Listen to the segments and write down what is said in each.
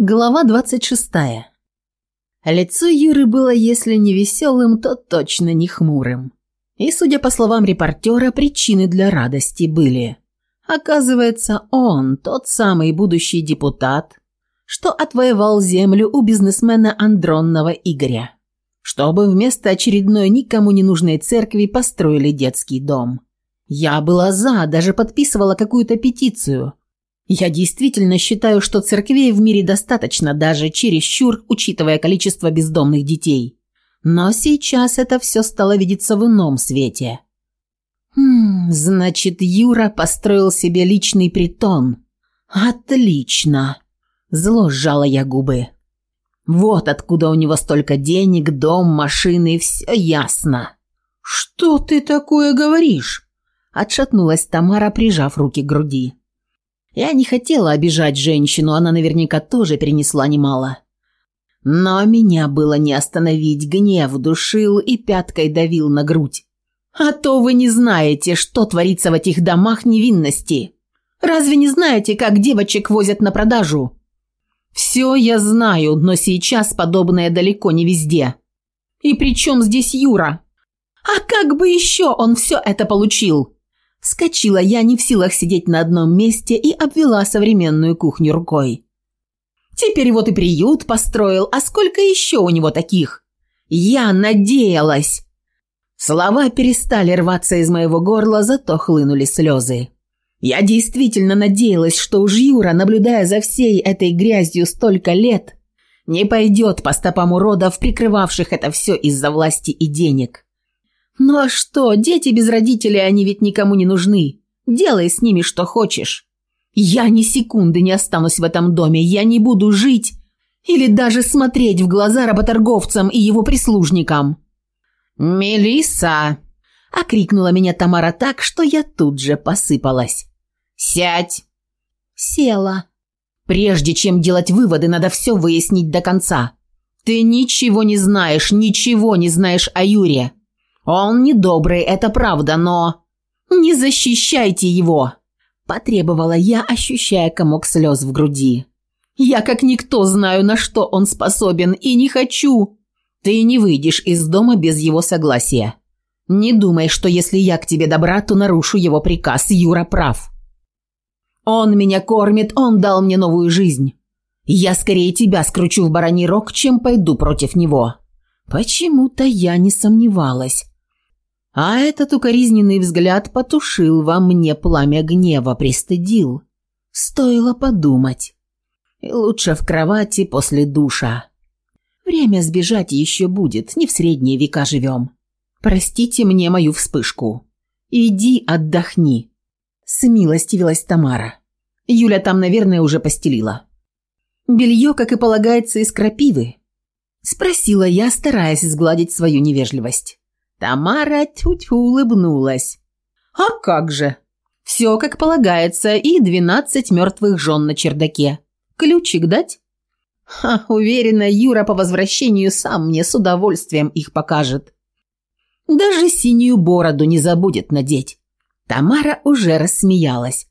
Глава 26. Лицо Юры было, если не веселым, то точно не хмурым. И, судя по словам репортера, причины для радости были. Оказывается, он тот самый будущий депутат, что отвоевал землю у бизнесмена Андронного Игоря, чтобы вместо очередной никому не нужной церкви построили детский дом. Я была за, даже подписывала какую-то петицию – я действительно считаю, что церквей в мире достаточно, даже чересчур, учитывая количество бездомных детей. Но сейчас это все стало видеться в ином свете. Хм, значит, Юра построил себе личный притон. Отлично. Зло сжала я губы. Вот откуда у него столько денег, дом, машины, все ясно. «Что ты такое говоришь?» – отшатнулась Тамара, прижав руки к груди. Я не хотела обижать женщину, она наверняка тоже перенесла немало. Но меня было не остановить, гнев душил и пяткой давил на грудь. А то вы не знаете, что творится в этих домах невинности. Разве не знаете, как девочек возят на продажу? Все я знаю, но сейчас подобное далеко не везде. И при чем здесь Юра? А как бы еще он все это получил? Вскочила я не в силах сидеть на одном месте и обвела современную кухню рукой. Теперь вот и приют построил, а сколько еще у него таких? Я надеялась. Слова перестали рваться из моего горла, зато хлынули слезы. Я действительно надеялась, что уж Юра, наблюдая за всей этой грязью столько лет, не пойдет по стопам уродов, прикрывавших это все из-за власти и денег. «Ну а что, дети без родителей, они ведь никому не нужны. Делай с ними что хочешь. Я ни секунды не останусь в этом доме, я не буду жить или даже смотреть в глаза работорговцам и его прислужникам». «Мелисса!» – окрикнула меня Тамара так, что я тут же посыпалась. «Сядь!» Села. «Прежде чем делать выводы, надо все выяснить до конца. Ты ничего не знаешь, ничего не знаешь о Юре. «Он недобрый, это правда, но...» «Не защищайте его!» Потребовала я, ощущая комок слез в груди. «Я как никто знаю, на что он способен, и не хочу!» «Ты не выйдешь из дома без его согласия. Не думай, что если я к тебе добра, то нарушу его приказ, Юра прав. Он меня кормит, он дал мне новую жизнь. Я скорее тебя скручу в бараний рог, чем пойду против него». Почему-то я не сомневалась, а этот укоризненный взгляд потушил во мне пламя гнева, пристыдил. Стоило подумать. И лучше в кровати после душа. Время сбежать еще будет, не в средние века живем. Простите мне мою вспышку. Иди отдохни. С Смилостивилась Тамара. Юля там, наверное, уже постелила. Белье, как и полагается, из крапивы. Спросила я, стараясь сгладить свою невежливость. Тамара тьфу-тьфу улыбнулась. «А как же?» «Все как полагается, и двенадцать мертвых жен на чердаке. Ключик дать?» «Ха, уверена, Юра по возвращению сам мне с удовольствием их покажет». «Даже синюю бороду не забудет надеть». Тамара уже рассмеялась.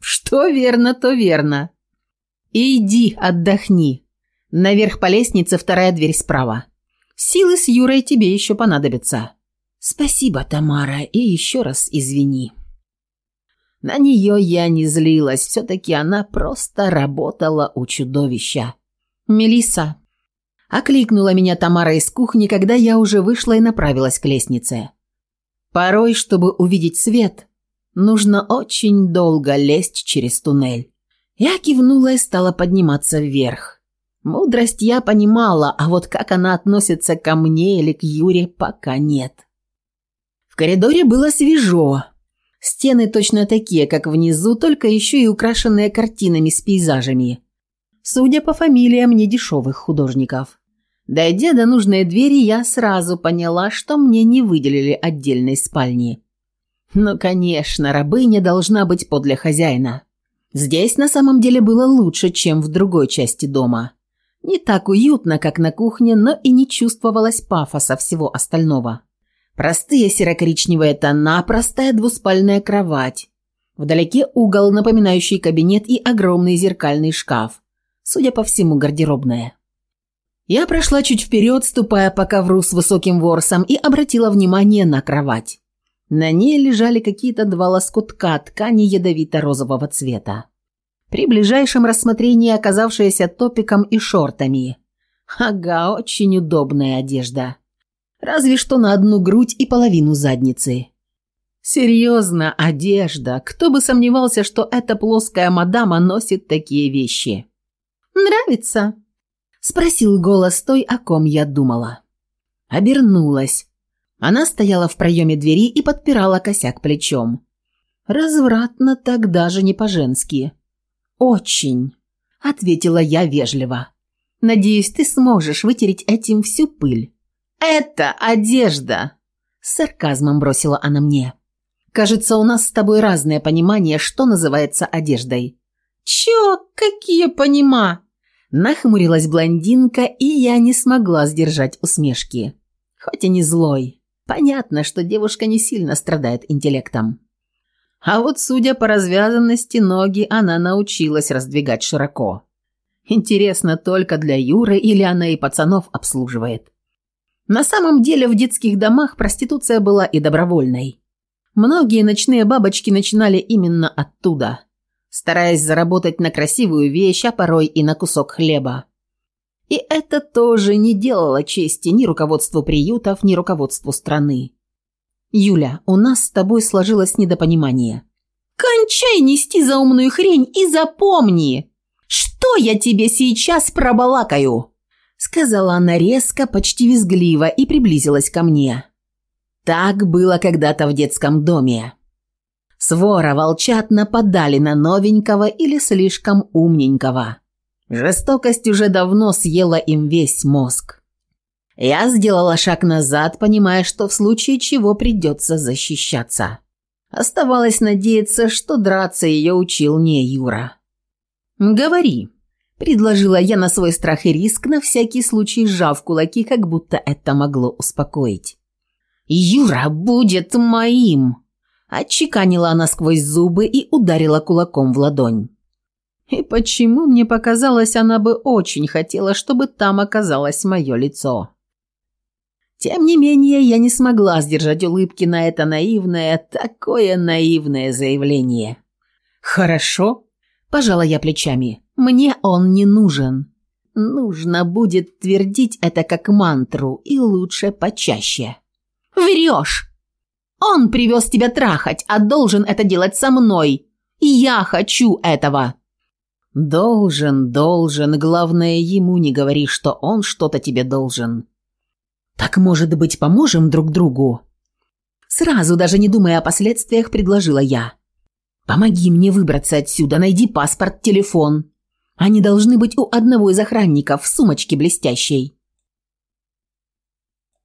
«Что верно, то верно». «Иди, отдохни. Наверх по лестнице вторая дверь справа. Силы с Юрой тебе еще понадобятся». Спасибо, Тамара, и еще раз извини. На нее я не злилась, все-таки она просто работала у чудовища. Мелиса, окликнула меня Тамара из кухни, когда я уже вышла и направилась к лестнице. Порой, чтобы увидеть свет, нужно очень долго лезть через туннель. Я кивнула и стала подниматься вверх. Мудрость я понимала, а вот как она относится ко мне или к Юре, пока нет. В коридоре было свежо. Стены точно такие, как внизу, только еще и украшенные картинами с пейзажами. Судя по фамилиям недешевых художников. Дойдя до нужной двери, я сразу поняла, что мне не выделили отдельной спальни. Ну, конечно, рабыня должна быть подле хозяина. Здесь на самом деле было лучше, чем в другой части дома. Не так уютно, как на кухне, но и не чувствовалось пафоса всего остального. Простые серо-коричневые тона, простая двуспальная кровать. Вдалеке угол, напоминающий кабинет и огромный зеркальный шкаф. Судя по всему, гардеробная. Я прошла чуть вперед, ступая по ковру с высоким ворсом и обратила внимание на кровать. На ней лежали какие-то два лоскутка ткани ядовито-розового цвета. При ближайшем рассмотрении оказавшаяся топиком и шортами. Ага, очень удобная одежда разве что на одну грудь и половину задницы. Серьезно, одежда. Кто бы сомневался, что эта плоская мадама носит такие вещи. «Нравится?» – спросил голос той, о ком я думала. Обернулась. Она стояла в проеме двери и подпирала косяк плечом. «Развратно так даже не по-женски». «Очень», – ответила я вежливо. «Надеюсь, ты сможешь вытереть этим всю пыль». Это одежда!» Сарказмом бросила она мне. «Кажется, у нас с тобой разное понимание, что называется одеждой». «Чё? Какие понима?» Нахмурилась блондинка, и я не смогла сдержать усмешки. Хоть и не злой. Понятно, что девушка не сильно страдает интеллектом. А вот, судя по развязанности ноги, она научилась раздвигать широко. Интересно, только для Юры или она и пацанов обслуживает. На самом деле в детских домах проституция была и добровольной. Многие ночные бабочки начинали именно оттуда, стараясь заработать на красивую вещь, а порой и на кусок хлеба. И это тоже не делало чести ни руководству приютов, ни руководству страны. «Юля, у нас с тобой сложилось недопонимание». «Кончай нести заумную хрень и запомни, что я тебе сейчас пробалакаю!» сказала она резко, почти визгливо и приблизилась ко мне. Так было когда-то в детском доме. Свора волчат нападали на новенького или слишком умненького. Жестокость уже давно съела им весь мозг. Я сделала шаг назад, понимая, что в случае чего придется защищаться. Оставалось надеяться, что драться ее учил не Юра. «Говори», Предложила я на свой страх и риск, на всякий случай сжав кулаки, как будто это могло успокоить. «Юра будет моим!» Отчеканила она сквозь зубы и ударила кулаком в ладонь. И почему мне показалось, она бы очень хотела, чтобы там оказалось мое лицо. Тем не менее, я не смогла сдержать улыбки на это наивное, такое наивное заявление. «Хорошо», – пожала я плечами. Мне он не нужен. Нужно будет твердить это как мантру и лучше почаще. Врешь! Он привез тебя трахать, а должен это делать со мной. Я хочу этого. Должен, должен. Главное, ему не говори, что он что-то тебе должен. Так, может быть, поможем друг другу? Сразу, даже не думая о последствиях, предложила я. Помоги мне выбраться отсюда, найди паспорт, телефон. Они должны быть у одного из охранников в сумочке блестящей.